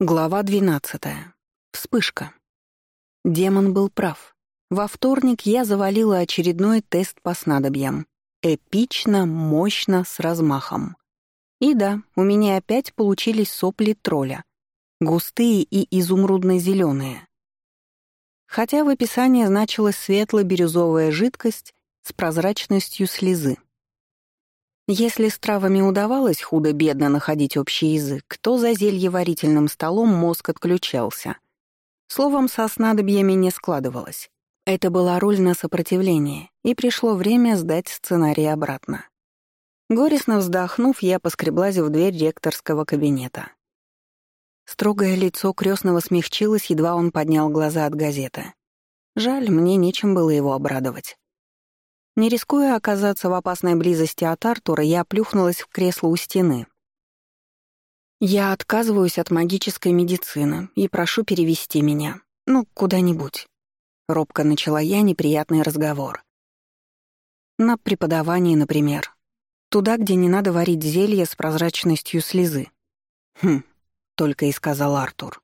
Глава 12. Вспышка. Демон был прав. Во вторник я завалила очередной тест по снадобьям. Эпично, мощно, с размахом. И да, у меня опять получились сопли тролля. Густые и изумрудно-зеленые. Хотя в описании значилась светло-бирюзовая жидкость с прозрачностью слезы. Если с травами удавалось худо-бедно находить общий язык, то за зельеварительным столом мозг отключался. Словом, со снадобьями не складывалось. Это была роль на сопротивление, и пришло время сдать сценарий обратно. Горестно вздохнув, я поскреблась в дверь ректорского кабинета. Строгое лицо крестного смягчилось, едва он поднял глаза от газеты. Жаль, мне нечем было его обрадовать. Не рискуя оказаться в опасной близости от Артура, я плюхнулась в кресло у стены. «Я отказываюсь от магической медицины и прошу перевести меня. Ну, куда-нибудь». Робко начала я неприятный разговор. На преподавании, например. Туда, где не надо варить зелье с прозрачностью слезы. «Хм», — только и сказал Артур.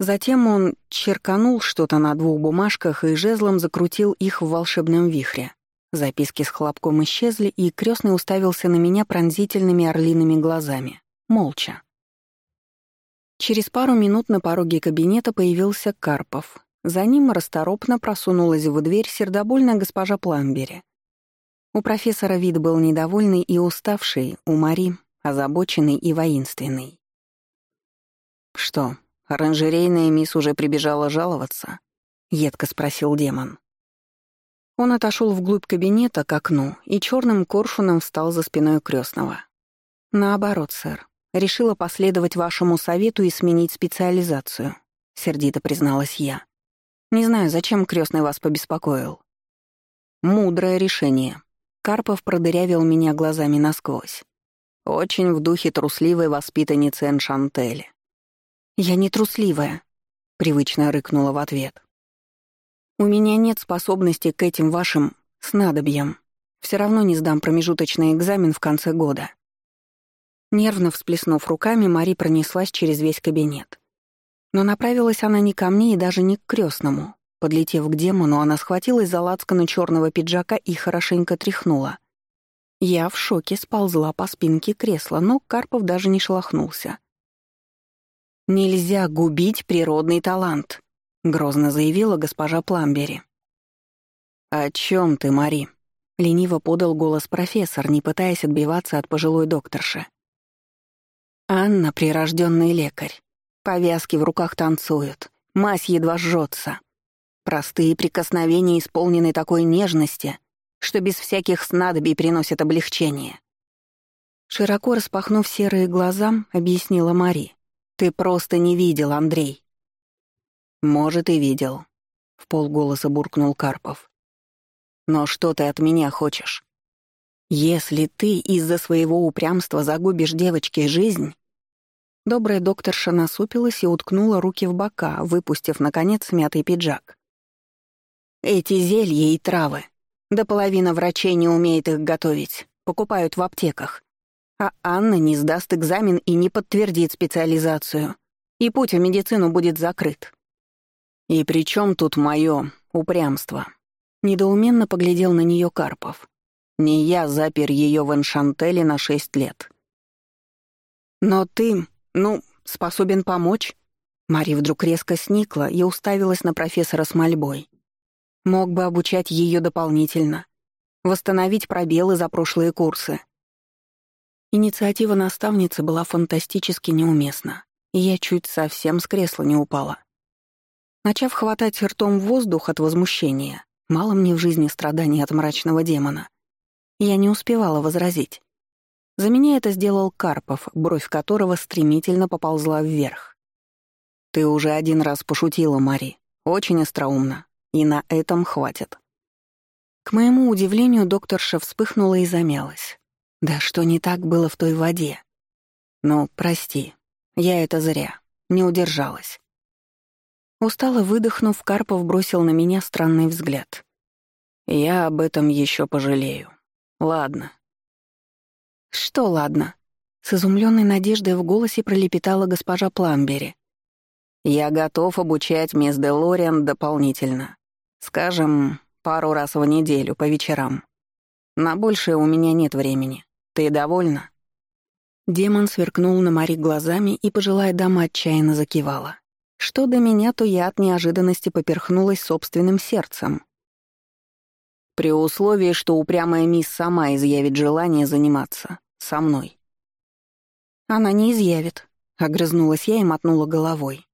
Затем он черканул что-то на двух бумажках и жезлом закрутил их в волшебном вихре. Записки с хлопком исчезли, и крестный уставился на меня пронзительными орлиными глазами. Молча. Через пару минут на пороге кабинета появился Карпов. За ним расторопно просунулась в дверь сердобольная госпожа Пламбери. У профессора вид был недовольный и уставший, у Мари — озабоченный и воинственный. «Что, оранжерейная мисс уже прибежала жаловаться?» — едко спросил демон. Он отошел вглубь кабинета к окну и черным коршуном встал за спиной крестного. «Наоборот, сэр. Решила последовать вашему совету и сменить специализацию», — сердито призналась я. «Не знаю, зачем крестный вас побеспокоил». «Мудрое решение». Карпов продырявил меня глазами насквозь. Очень в духе трусливой воспитанницы Эншантели. «Я не трусливая», — привычно рыкнула в ответ. У меня нет способности к этим вашим снадобьям. Все равно не сдам промежуточный экзамен в конце года». Нервно всплеснув руками, Мари пронеслась через весь кабинет. Но направилась она не ко мне и даже не к крестному. Подлетев к демону, она схватилась за лацкану черного пиджака и хорошенько тряхнула. Я в шоке сползла по спинке кресла, но Карпов даже не шелохнулся. «Нельзя губить природный талант», — грозно заявила госпожа Пламбери. «О чем ты, Мари?» — лениво подал голос профессор, не пытаясь отбиваться от пожилой докторши. «Анна — прирожденный лекарь. Повязки в руках танцуют, мазь едва жжется. Простые прикосновения исполнены такой нежности, что без всяких снадобий приносят облегчение». Широко распахнув серые глаза, объяснила Мари. «Ты просто не видел, Андрей. «Может, и видел», — в полголоса буркнул Карпов. «Но что ты от меня хочешь? Если ты из-за своего упрямства загубишь девочке жизнь...» Добрая докторша насупилась и уткнула руки в бока, выпустив, наконец, смятый пиджак. «Эти зелья и травы. До половины врачей не умеет их готовить, покупают в аптеках. А Анна не сдаст экзамен и не подтвердит специализацию, и путь в медицину будет закрыт. «И при чем тут мое упрямство?» Недоуменно поглядел на нее Карпов. «Не я запер ее в Эншантеле на шесть лет». «Но ты, ну, способен помочь?» Мари вдруг резко сникла и уставилась на профессора с мольбой. Мог бы обучать ее дополнительно, восстановить пробелы за прошлые курсы. Инициатива наставницы была фантастически неуместна, и я чуть совсем с кресла не упала. Начав хватать ртом воздух от возмущения, мало мне в жизни страданий от мрачного демона, я не успевала возразить. За меня это сделал Карпов, бровь которого стремительно поползла вверх. «Ты уже один раз пошутила, Мари. Очень остроумно. И на этом хватит». К моему удивлению, докторша вспыхнула и замялась. Да что не так было в той воде? Ну, прости, я это зря, не удержалась. Устало выдохнув, Карпов бросил на меня странный взгляд. «Я об этом еще пожалею. Ладно». «Что ладно?» — С изумленной надеждой в голосе пролепетала госпожа Пламбери. «Я готов обучать мисс Делориан дополнительно. Скажем, пару раз в неделю, по вечерам. На большее у меня нет времени. Ты довольна?» Демон сверкнул на Мари глазами, и пожилая дама отчаянно закивала. Что до меня, то я от неожиданности поперхнулась собственным сердцем. При условии, что упрямая мисс сама изъявит желание заниматься. Со мной. Она не изъявит, — огрызнулась я и мотнула головой.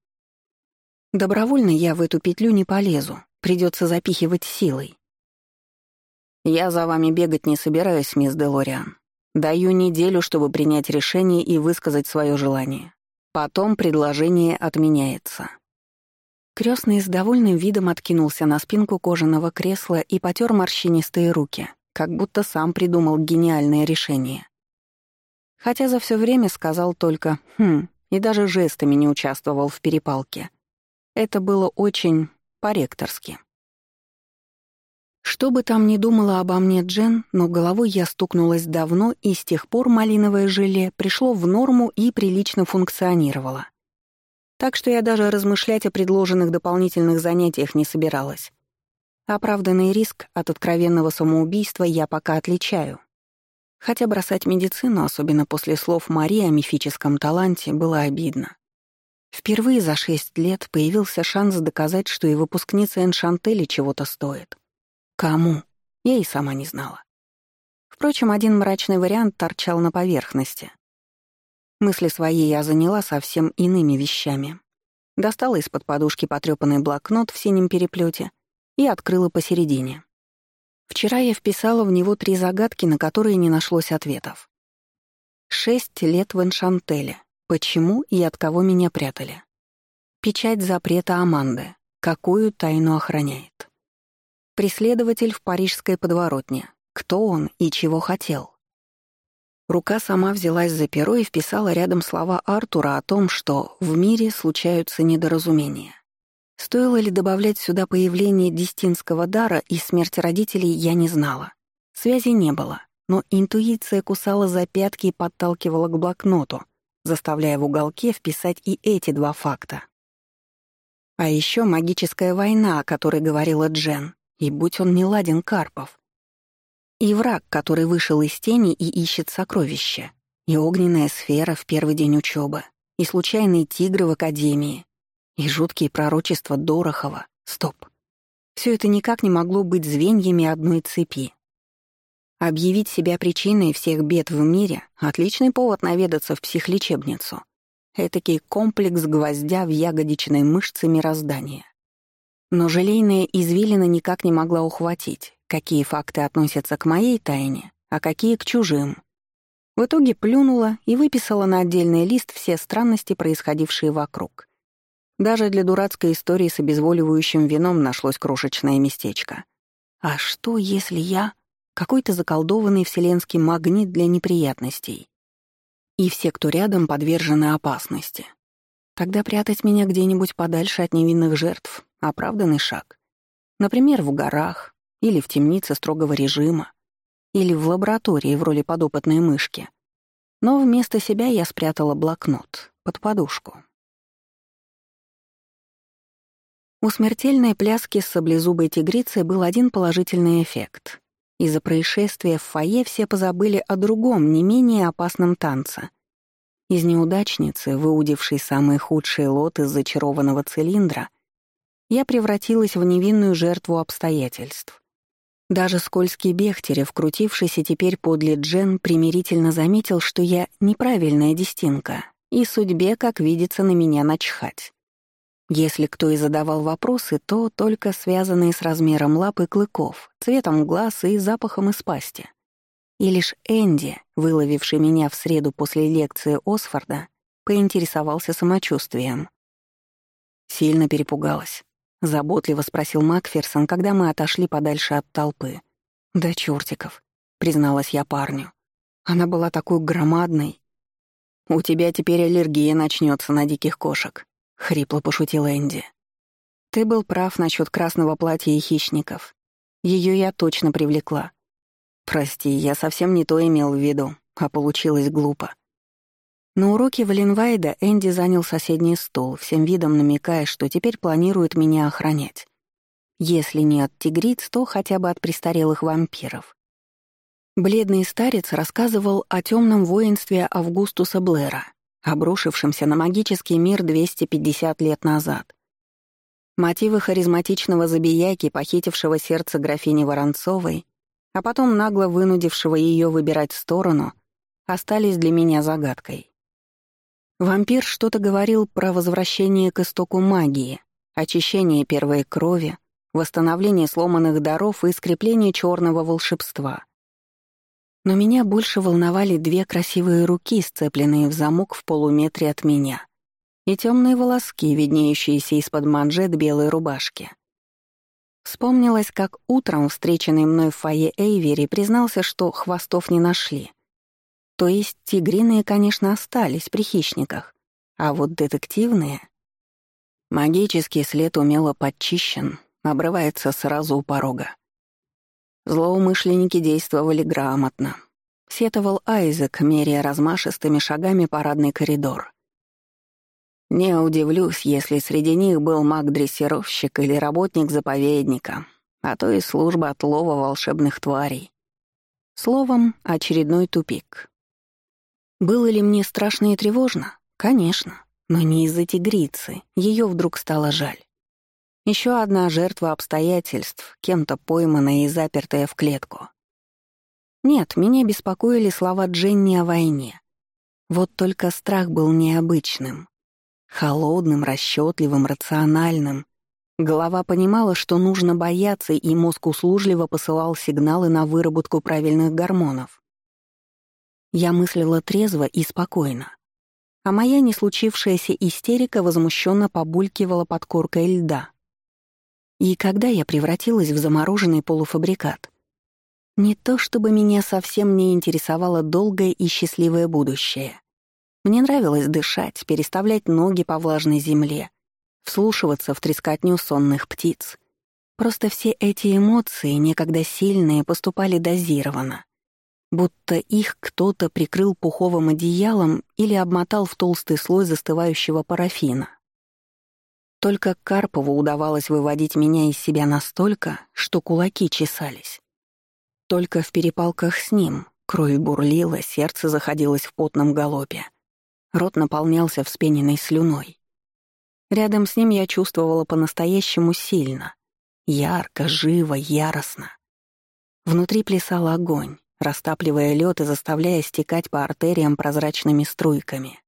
Добровольно я в эту петлю не полезу, придется запихивать силой. Я за вами бегать не собираюсь, мисс Делориан. Даю неделю, чтобы принять решение и высказать свое желание. Потом предложение отменяется. Крестный с довольным видом откинулся на спинку кожаного кресла и потер морщинистые руки, как будто сам придумал гениальное решение. Хотя за все время сказал только «хм» и даже жестами не участвовал в перепалке. Это было очень по-ректорски. Что бы там ни думала обо мне Джен, но головой я стукнулась давно, и с тех пор малиновое желе пришло в норму и прилично функционировало. Так что я даже размышлять о предложенных дополнительных занятиях не собиралась. Оправданный риск от откровенного самоубийства я пока отличаю. Хотя бросать медицину, особенно после слов Марии о мифическом таланте, было обидно. Впервые за шесть лет появился шанс доказать, что и выпускница Эншантели чего-то стоит. Кому? Я и сама не знала. Впрочем, один мрачный вариант торчал на поверхности. Мысли свои я заняла совсем иными вещами. Достала из-под подушки потрёпанный блокнот в синем переплете и открыла посередине. Вчера я вписала в него три загадки, на которые не нашлось ответов. Шесть лет в Эншантеле. Почему и от кого меня прятали? Печать запрета Аманды. Какую тайну охраняет? Преследователь в парижской подворотне. Кто он и чего хотел? Рука сама взялась за перо и вписала рядом слова Артура о том, что в мире случаются недоразумения. Стоило ли добавлять сюда появление дистинского дара и смерть родителей, я не знала. Связи не было, но интуиция кусала за пятки и подталкивала к блокноту, заставляя в уголке вписать и эти два факта. А еще магическая война, о которой говорила Джен, и будь он не ладен Карпов. И враг, который вышел из тени и ищет сокровища. И огненная сфера в первый день учебы. И случайные тигры в академии. И жуткие пророчества Дорохова. Стоп. Все это никак не могло быть звеньями одной цепи. Объявить себя причиной всех бед в мире — отличный повод наведаться в психлечебницу. Этакий комплекс гвоздя в ягодичной мышце мироздания. Но желейная извилина никак не могла ухватить, какие факты относятся к моей тайне, а какие к чужим. В итоге плюнула и выписала на отдельный лист все странности, происходившие вокруг. Даже для дурацкой истории с обезволивающим вином нашлось крошечное местечко. А что, если я какой-то заколдованный вселенский магнит для неприятностей? И все, кто рядом, подвержены опасности. Тогда прятать меня где-нибудь подальше от невинных жертв — оправданный шаг. Например, в горах, или в темнице строгого режима, или в лаборатории в роли подопытной мышки. Но вместо себя я спрятала блокнот под подушку. У смертельной пляски с саблезубой тигрицей был один положительный эффект. Из-за происшествия в фойе все позабыли о другом, не менее опасном танце — из неудачницы, выудившей самый худший лот из зачарованного цилиндра, я превратилась в невинную жертву обстоятельств. Даже скользкий Бехтерев, крутившийся теперь подле Джен, примирительно заметил, что я неправильная дестинка, и судьбе, как видится, на меня начхать. Если кто и задавал вопросы, то только связанные с размером лап и клыков, цветом глаз и запахом из пасти. И лишь Энди, выловивший меня в среду после лекции Осфорда, поинтересовался самочувствием. Сильно перепугалась. Заботливо спросил Макферсон, когда мы отошли подальше от толпы. «Да чертиков», — призналась я парню. Она была такой громадной. «У тебя теперь аллергия начнется на диких кошек», — хрипло пошутил Энди. «Ты был прав насчет красного платья и хищников. Ее я точно привлекла. «Прости, я совсем не то имел в виду, а получилось глупо. На уроке Валенвайда Энди занял соседний стол, всем видом намекая, что теперь планирует меня охранять. Если не от тигриц, то хотя бы от престарелых вампиров. Бледный старец рассказывал о темном воинстве Августуса Блэра, обрушившемся на магический мир 250 лет назад. Мотивы харизматичного забияки, похитившего сердце графини Воронцовой, а потом нагло вынудившего ее выбирать сторону, остались для меня загадкой. Вампир что-то говорил про возвращение к истоку магии, очищение первой крови, восстановление сломанных даров и скрепление черного волшебства. Но меня больше волновали две красивые руки, сцепленные в замок в полуметре от меня, и темные волоски, виднеющиеся из-под манжет белой рубашки. Вспомнилось, как утром встреченный мной в фойе Эйвери признался, что хвостов не нашли — то есть тигриные, конечно, остались при хищниках, а вот детективные... Магический след умело подчищен, обрывается сразу у порога. Злоумышленники действовали грамотно. Сетовал Айзек, меряя размашистыми шагами парадный коридор. Не удивлюсь, если среди них был маг-дрессировщик или работник заповедника, а то и служба отлова волшебных тварей. Словом, очередной тупик. Было ли мне страшно и тревожно? Конечно, но не из-за тигрицы. Ее вдруг стало жаль. Еще одна жертва обстоятельств, кем-то пойманная и запертая в клетку. Нет, меня беспокоили слова Дженни о войне. Вот только страх был необычным. Холодным, расчетливым, рациональным. Голова понимала, что нужно бояться, и мозг услужливо посылал сигналы на выработку правильных гормонов. Я мыслила трезво и спокойно. А моя не случившаяся истерика возмущенно побулькивала под коркой льда. И когда я превратилась в замороженный полуфабрикат? Не то чтобы меня совсем не интересовало долгое и счастливое будущее. Мне нравилось дышать, переставлять ноги по влажной земле, вслушиваться в трескотню сонных птиц. Просто все эти эмоции, некогда сильные, поступали дозированно будто их кто-то прикрыл пуховым одеялом или обмотал в толстый слой застывающего парафина. Только Карпову удавалось выводить меня из себя настолько, что кулаки чесались. Только в перепалках с ним кровь бурлила, сердце заходилось в потном галопе. Рот наполнялся вспененной слюной. Рядом с ним я чувствовала по-настоящему сильно. Ярко, живо, яростно. Внутри плясал огонь, растапливая лед и заставляя стекать по артериям прозрачными струйками.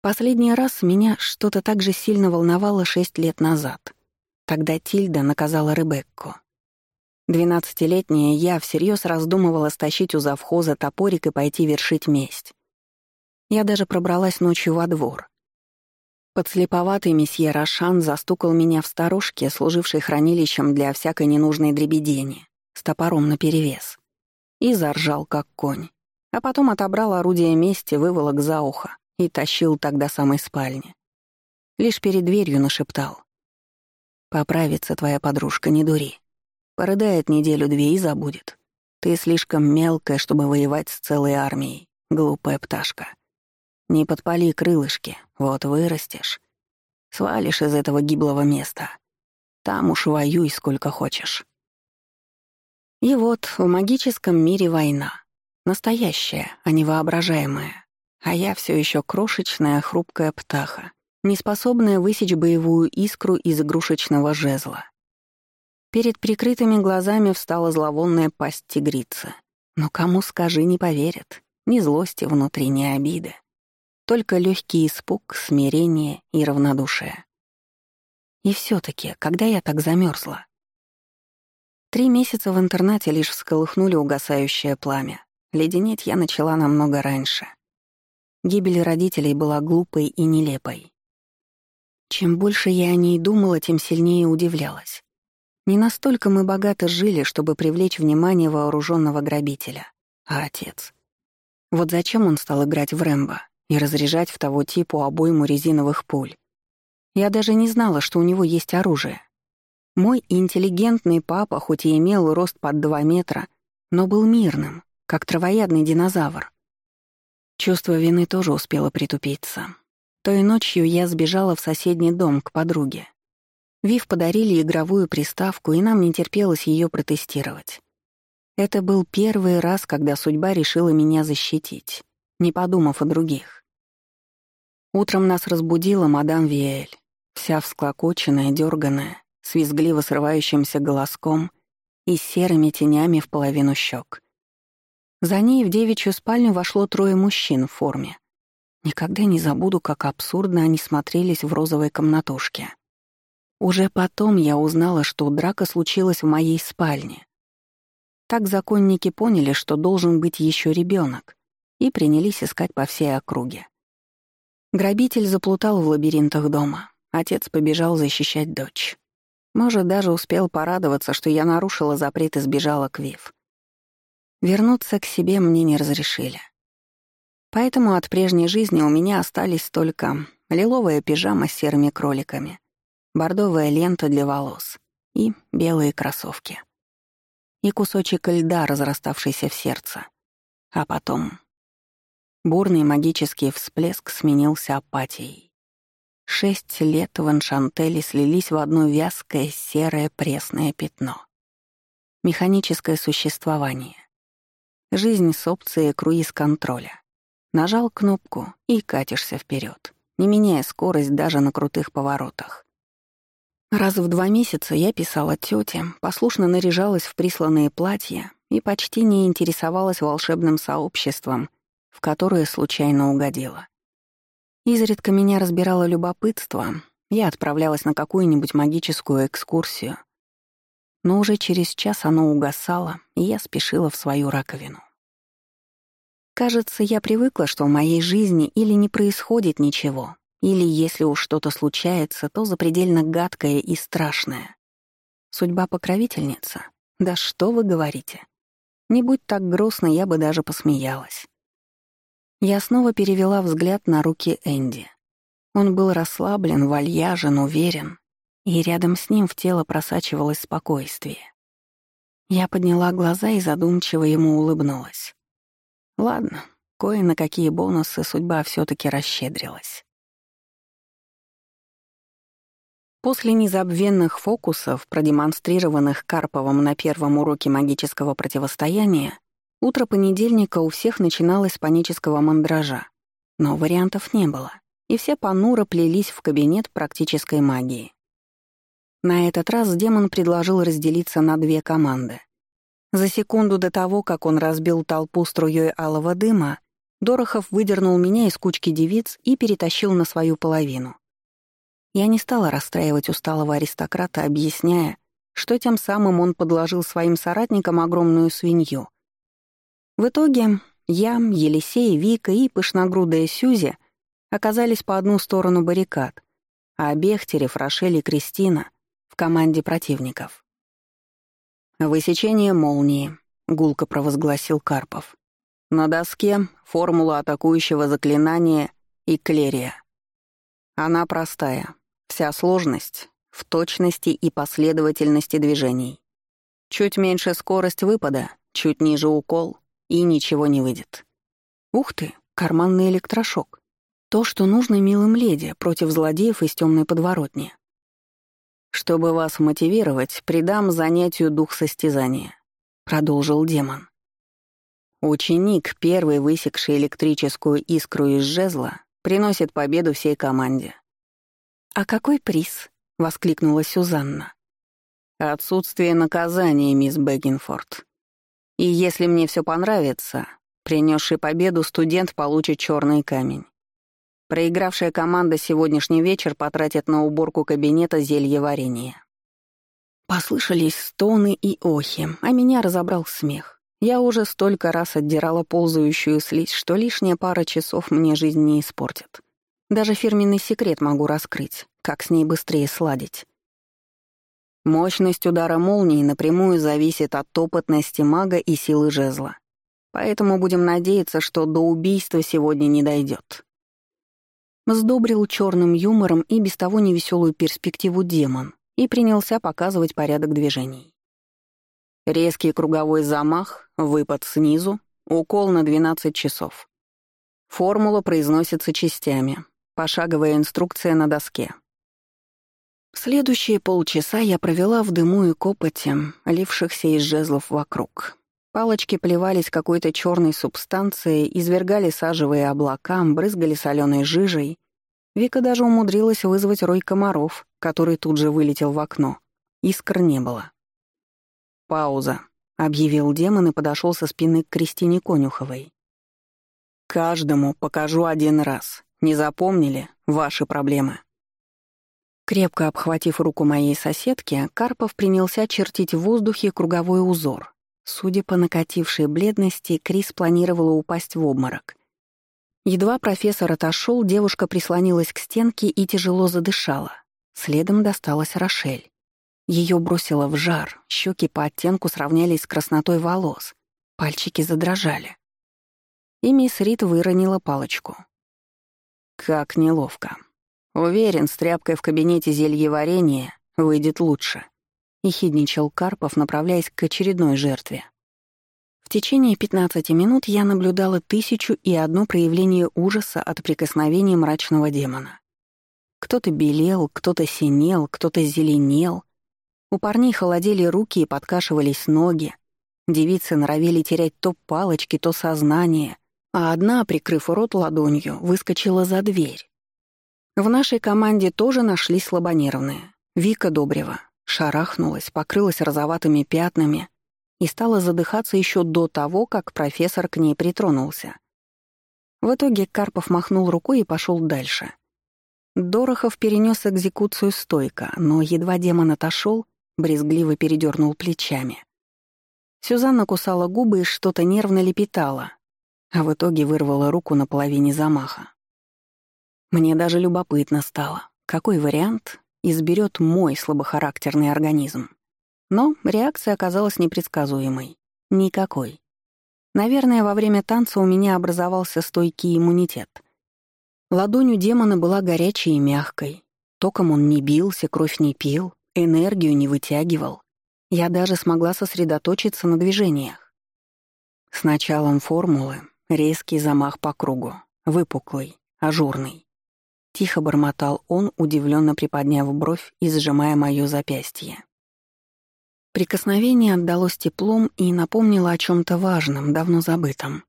Последний раз меня что-то так же сильно волновало шесть лет назад. Тогда Тильда наказала Ребекку. Двенадцатилетняя я всерьез раздумывала стащить у завхоза топорик и пойти вершить месть. Я даже пробралась ночью во двор. Подслеповатый месье Рошан застукал меня в сторожке, служившей хранилищем для всякой ненужной дребедени, с топором наперевес и заржал, как конь. А потом отобрал орудие мести, выволок за ухо и тащил до самой спальни. Лишь перед дверью нашептал. «Поправится твоя подружка, не дури. Порыдает неделю-две и забудет. Ты слишком мелкая, чтобы воевать с целой армией, глупая пташка. Не подпали крылышки, вот вырастешь. Свалишь из этого гиблого места. Там уж воюй сколько хочешь». И вот в магическом мире война. Настоящая, а не воображаемая. А я все еще крошечная, хрупкая птаха, неспособная высечь боевую искру из игрушечного жезла. Перед прикрытыми глазами встала зловонная пасть тигрицы. Но кому скажи, не поверят. Ни злости внутри, ни обиды. Только легкий испуг, смирение и равнодушие. И все таки когда я так замерзла, Три месяца в интернате лишь всколыхнули угасающее пламя. Леденеть я начала намного раньше. Гибель родителей была глупой и нелепой. Чем больше я о ней думала, тем сильнее удивлялась. Не настолько мы богато жили, чтобы привлечь внимание вооруженного грабителя. А отец? Вот зачем он стал играть в Рэмбо и разряжать в того типу обойму резиновых пуль? Я даже не знала, что у него есть оружие. Мой интеллигентный папа хоть и имел рост под два метра, но был мирным, как травоядный динозавр. Чувство вины тоже успело притупиться. Той ночью я сбежала в соседний дом к подруге. Вив подарили игровую приставку, и нам не терпелось ее протестировать. Это был первый раз, когда судьба решила меня защитить, не подумав о других. Утром нас разбудила мадам Виэль, вся всклокоченная, дерганая, с визгливо срывающимся голоском и серыми тенями в половину щек. За ней в девичью спальню вошло трое мужчин в форме. Никогда не забуду, как абсурдно они смотрелись в розовой комнатушке. Уже потом я узнала, что драка случилась в моей спальне. Так законники поняли, что должен быть еще ребенок, и принялись искать по всей округе. Грабитель заплутал в лабиринтах дома. Отец побежал защищать дочь. Может, даже успел порадоваться, что я нарушила запрет и сбежала к Вив. Вернуться к себе мне не разрешили. Поэтому от прежней жизни у меня остались только лиловая пижама с серыми кроликами, бордовая лента для волос и белые кроссовки. И кусочек льда, разраставшийся в сердце. А потом бурный магический всплеск сменился апатией. Шесть лет в Аншантеле слились в одно вязкое серое пресное пятно. Механическое существование. Жизнь с опцией круиз-контроля. Нажал кнопку и катишься вперед, не меняя скорость даже на крутых поворотах. Раз в два месяца я писала тете, послушно наряжалась в присланные платья и почти не интересовалась волшебным сообществом, в которое случайно угодила. Изредка меня разбирало любопытство, я отправлялась на какую-нибудь магическую экскурсию. Но уже через час оно угасало, и я спешила в свою раковину. Кажется, я привыкла, что в моей жизни или не происходит ничего, или если уж что-то случается, то запредельно гадкое и страшное. Судьба покровительница? Да что вы говорите? Не будь так грустно, я бы даже посмеялась. Я снова перевела взгляд на руки Энди. Он был расслаблен, вальяжен, уверен, и рядом с ним в тело просачивалось спокойствие. Я подняла глаза и задумчиво ему улыбнулась. Ладно, кое на какие бонусы судьба все таки расщедрилась. После незабвенных фокусов, продемонстрированных Карповым на первом уроке магического противостояния, Утро понедельника у всех начиналось с панического мандража. Но вариантов не было, и все понуро плелись в кабинет практической магии. На этот раз демон предложил разделиться на две команды. За секунду до того, как он разбил толпу струей алого дыма, Дорохов выдернул меня из кучки девиц и перетащил на свою половину. Я не стала расстраивать усталого аристократа, объясняя, что тем самым он подложил своим соратникам огромную свинью — в итоге я, Елисей, Вика и пышногрудая Сюзи оказались по одну сторону баррикад, а Бехтерев, Рошель и Кристина — в команде противников. «Высечение молнии», — гулко провозгласил Карпов. «На доске формула атакующего заклинания и клерия. Она простая, вся сложность в точности и последовательности движений. Чуть меньше скорость выпада, чуть ниже укол, и ничего не выйдет. Ух ты, карманный электрошок. То, что нужно милым леди против злодеев из темной подворотни. «Чтобы вас мотивировать, придам занятию дух состязания», — продолжил демон. Ученик, первый высекший электрическую искру из жезла, приносит победу всей команде. «А какой приз?» — воскликнула Сюзанна. «Отсутствие наказания, мисс Бэггинфорд», и если мне все понравится, принесший победу студент получит черный камень. Проигравшая команда сегодняшний вечер потратит на уборку кабинета зелье варенья. Послышались стоны и охи, а меня разобрал смех. Я уже столько раз отдирала ползающую слизь, что лишняя пара часов мне жизнь не испортит. Даже фирменный секрет могу раскрыть, как с ней быстрее сладить. Мощность удара молнии напрямую зависит от опытности мага и силы жезла. Поэтому будем надеяться, что до убийства сегодня не дойдет. Сдобрил черным юмором и без того невеселую перспективу демон и принялся показывать порядок движений. Резкий круговой замах, выпад снизу, укол на 12 часов. Формула произносится частями. Пошаговая инструкция на доске. Следующие полчаса я провела в дыму и копоте, лившихся из жезлов вокруг. Палочки плевались какой-то черной субстанцией, извергали сажевые облака, брызгали соленой жижей. Вика даже умудрилась вызвать рой комаров, который тут же вылетел в окно. Искр не было. «Пауза», — объявил демон и подошел со спины к Кристине Конюховой. «Каждому покажу один раз. Не запомнили? Ваши проблемы». Крепко обхватив руку моей соседки, Карпов принялся чертить в воздухе круговой узор. Судя по накатившей бледности, Крис планировала упасть в обморок. Едва профессор отошел, девушка прислонилась к стенке и тяжело задышала. Следом досталась Рошель. Ее бросило в жар, щеки по оттенку сравнялись с краснотой волос, пальчики задрожали. И мисс Рид выронила палочку. Как неловко. Уверен, с тряпкой в кабинете зелье варенья выйдет лучше. — ехидничал Карпов, направляясь к очередной жертве. В течение 15 минут я наблюдала тысячу и одно проявление ужаса от прикосновения мрачного демона. Кто-то белел, кто-то синел, кто-то зеленел. У парней холодели руки и подкашивались ноги. Девицы норовили терять то палочки, то сознание, а одна, прикрыв рот ладонью, выскочила за дверь. В нашей команде тоже нашлись слабонервные. Вика Добрева, Шарахнулась, покрылась розоватыми пятнами и стала задыхаться еще до того, как профессор к ней притронулся. В итоге Карпов махнул рукой и пошел дальше. Дорохов перенес экзекуцию стойко, но едва демон отошел, брезгливо передернул плечами. Сюзанна кусала губы и что-то нервно лепетала, а в итоге вырвала руку на половине замаха. Мне даже любопытно стало, какой вариант изберет мой слабохарактерный организм. Но реакция оказалась непредсказуемой. Никакой. Наверное, во время танца у меня образовался стойкий иммунитет. Ладонь у демона была горячей и мягкой. Током он не бился, кровь не пил, энергию не вытягивал. Я даже смогла сосредоточиться на движениях. С началом формулы резкий замах по кругу, выпуклый, ажурный. Тихо бормотал он, удивленно приподняв бровь и сжимая моё запястье. Прикосновение отдалось теплом и напомнило о чем то важном, давно забытом.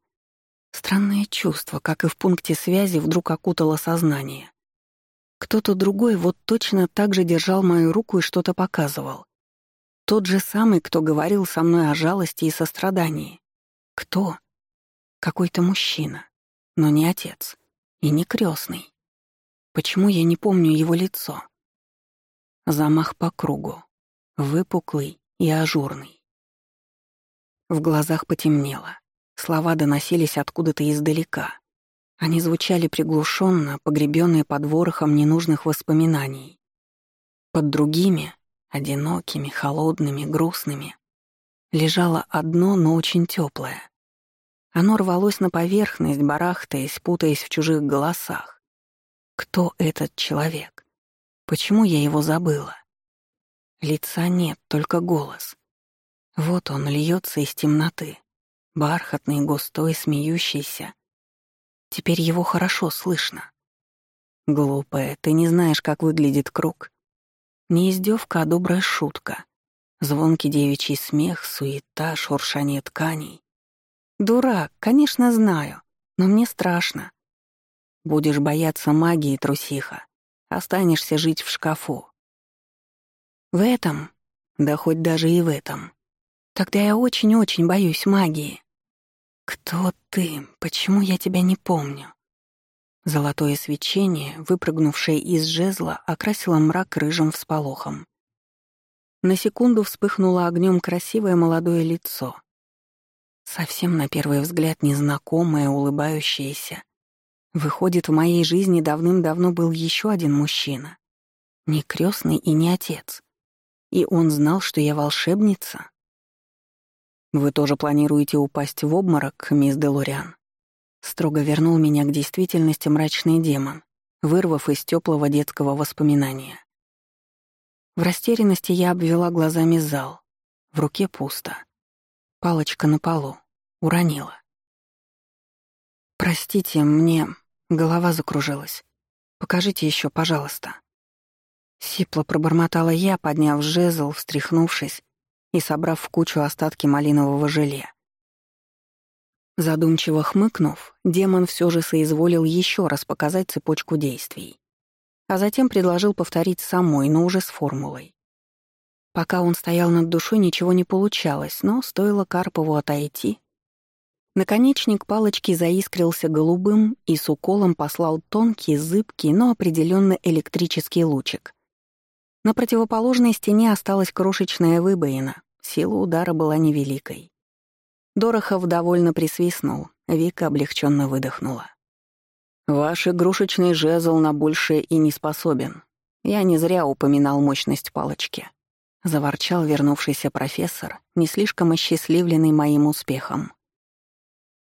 Странное чувство, как и в пункте связи, вдруг окутало сознание. Кто-то другой вот точно так же держал мою руку и что-то показывал. Тот же самый, кто говорил со мной о жалости и сострадании. Кто? Какой-то мужчина, но не отец и не крестный. Почему я не помню его лицо? Замах по кругу. Выпуклый и ажурный. В глазах потемнело. Слова доносились откуда-то издалека. Они звучали приглушенно, погребенные под ворохом ненужных воспоминаний. Под другими, одинокими, холодными, грустными, лежало одно, но очень теплое. Оно рвалось на поверхность, барахтаясь, путаясь в чужих голосах. Кто этот человек? Почему я его забыла? Лица нет, только голос. Вот он льется из темноты. Бархатный, густой, смеющийся. Теперь его хорошо слышно. Глупая, ты не знаешь, как выглядит круг. Не издевка, а добрая шутка. Звонкий девичий смех, суета, шуршание тканей. Дурак, конечно, знаю, но мне страшно. Будешь бояться магии, трусиха. Останешься жить в шкафу. В этом, да хоть даже и в этом. Тогда я очень-очень боюсь магии. Кто ты? Почему я тебя не помню? Золотое свечение, выпрыгнувшее из жезла, окрасило мрак рыжим всполохом. На секунду вспыхнуло огнем красивое молодое лицо. Совсем на первый взгляд незнакомое, улыбающееся, Выходит, в моей жизни давным-давно был еще один мужчина. Не крестный и не отец. И он знал, что я волшебница. «Вы тоже планируете упасть в обморок, мисс Делориан?» Строго вернул меня к действительности мрачный демон, вырвав из теплого детского воспоминания. В растерянности я обвела глазами зал. В руке пусто. Палочка на полу. Уронила. «Простите, мне голова закружилась. Покажите еще, пожалуйста». Сипло пробормотала я, подняв жезл, встряхнувшись и собрав в кучу остатки малинового желе. Задумчиво хмыкнув, демон все же соизволил еще раз показать цепочку действий. А затем предложил повторить самой, но уже с формулой. Пока он стоял над душой, ничего не получалось, но стоило Карпову отойти. Наконечник палочки заискрился голубым и с уколом послал тонкий, зыбкий, но определенно электрический лучик. На противоположной стене осталась крошечная выбоина, сила удара была невеликой. Дорохов довольно присвистнул, Вика облегченно выдохнула. «Ваш игрушечный жезл на большее и не способен. Я не зря упоминал мощность палочки», — заворчал вернувшийся профессор, не слишком осчастливленный моим успехом.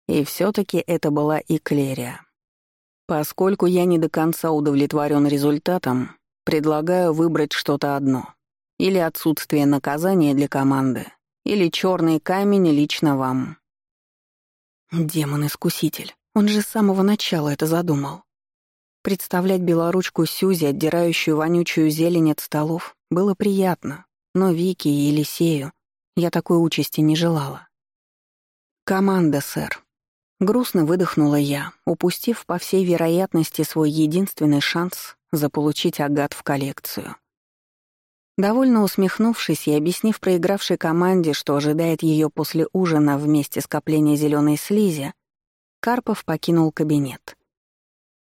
И все таки это была Иклерия. Поскольку я не до конца удовлетворен результатом, предлагаю выбрать что-то одно. Или отсутствие наказания для команды, или черный камень лично вам. Демон-искуситель. Он же с самого начала это задумал. Представлять белоручку Сюзи, отдирающую вонючую зелень от столов, было приятно, но Вики и Елисею я такой участи не желала. «Команда, сэр». Грустно выдохнула я, упустив, по всей вероятности, свой единственный шанс заполучить агат в коллекцию. Довольно усмехнувшись и объяснив проигравшей команде, что ожидает ее после ужина вместе скопления зеленой слизи, Карпов покинул кабинет.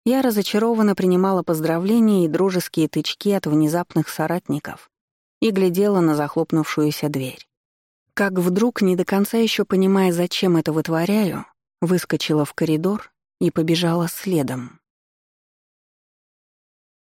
Я разочарованно принимала поздравления и дружеские тычки от внезапных соратников, и глядела на захлопнувшуюся дверь. Как вдруг, не до конца еще понимая, зачем это вытворяю, выскочила в коридор и побежала следом.